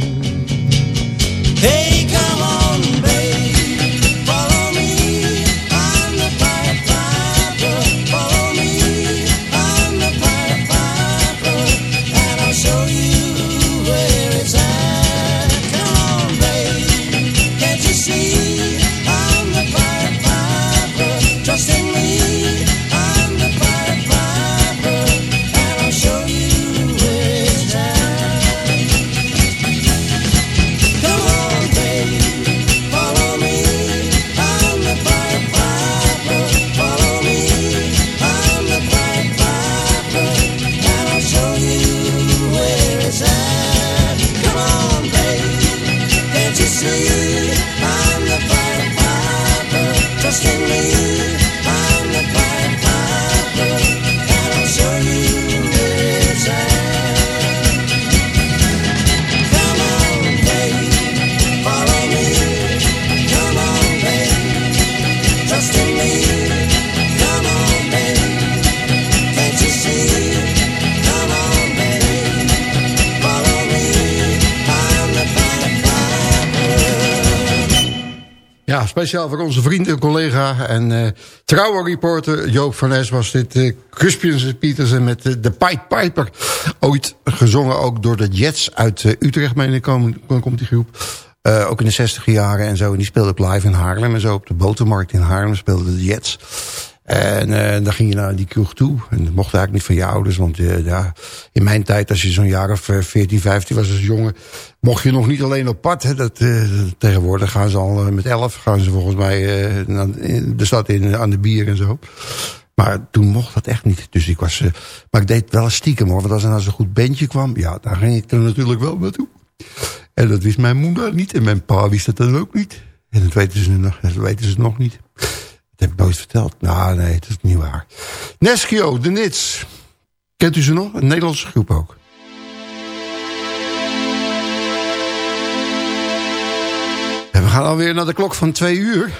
Speciaal voor onze vriend en collega en eh trouwe reporter Joop van Es was dit uh, Crispians Petersen met eh, de Pied Piper. Ooit gezongen ook door de Jets uit eh, Utrecht, meen ik, kom- komt die groep. Eh, ook in de 60 jaren en zo. En die speelde ook live in Haarlem en zo. Op de botermarkt in Haarlem speelden de Jets. En eh, dan ging je naar die kroeg toe. En dat mocht eigenlijk niet van je ouders. Want eh, ja, in mijn tijd, als je zo'n jaar of eh, 14, 15 was als jongen... mocht je nog niet alleen op pad. Hè. Dat, eh, tegenwoordig gaan ze al eh, met 11 gaan ze volgens mij eh, de stad in aan de bier en zo. Maar toen mocht dat echt niet. Dus ik was, eh, maar ik deed wel stiekem hoor. Want als er nou zo'n goed bandje kwam... ja, dan ging ik er natuurlijk wel naartoe. En dat wist mijn moeder niet. En mijn pa wist het dan ook niet. En dat weten ze nog, dat weten ze nog niet. Heb ik nooit verteld. Nou, nee, dat is niet waar. Neskio, de Nits. Kent u ze nog? Een Nederlandse groep ook. En we gaan alweer naar de klok van twee uur.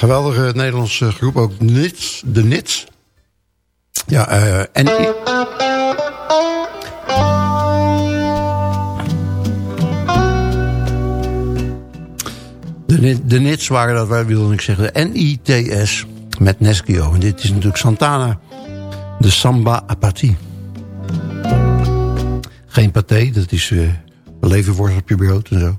Geweldige Nederlandse groep. Ook Nits, de Nits. Ja, eh en... De, Ni- de Nits waren dat, wij wilden ik zeggen, de NITS met Neskio. En dit is natuurlijk Santana, de Samba Apathie. Geen paté, dat is eh leverworst op je brood en zo.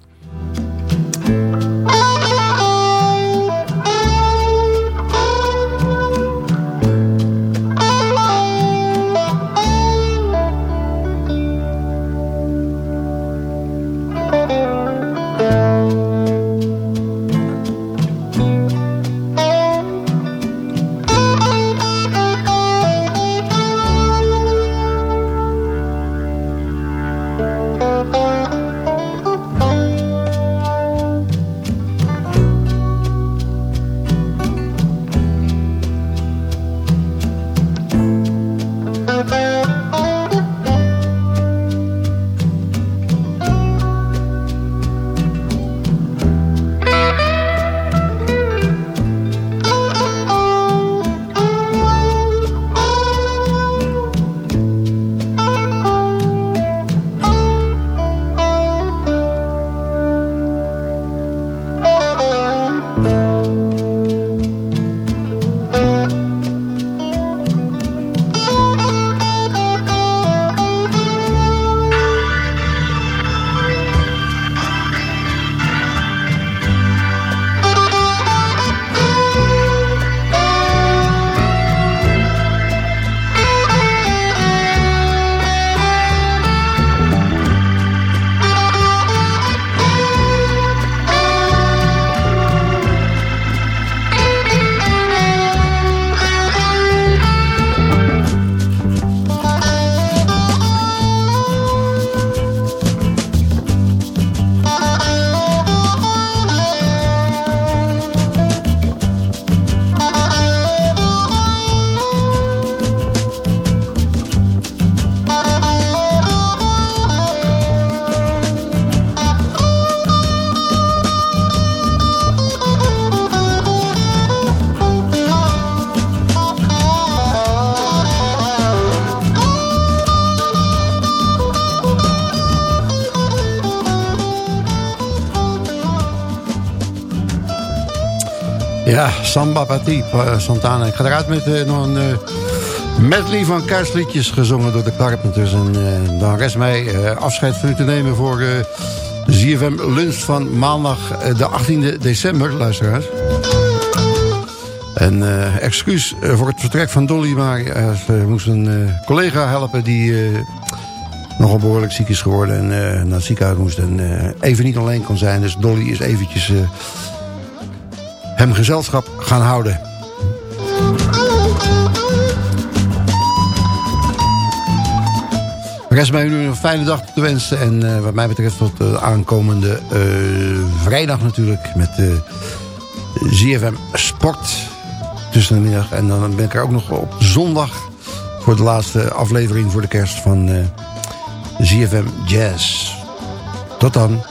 Ja, Samba eh, Santana. Ik ga eruit met eh, nog een eh, medley van kerstliedjes gezongen door de Carpenters. En dan rest mij afscheid van u te nemen voor ZFM lunch van maandag de 18e december, luisteraars. En excuus voor het vertrek van Dolly, maar ze moest een collega helpen die nogal behoorlijk ziek is geworden en naar het ziekenhuis moest en even niet alleen kon zijn. Dus Dolly is eventjes hem gezelschap gaan houden. Rest mij nu een fijne dag te wensen. En eh, wat mij betreft tot de aankomende eh, vrijdag natuurlijk. Met eh ZFM Sport tussen de middag. En dan ben ik er ook nog op zondag voor de laatste aflevering voor de kerst van eh ZFM Jazz. Tot dan.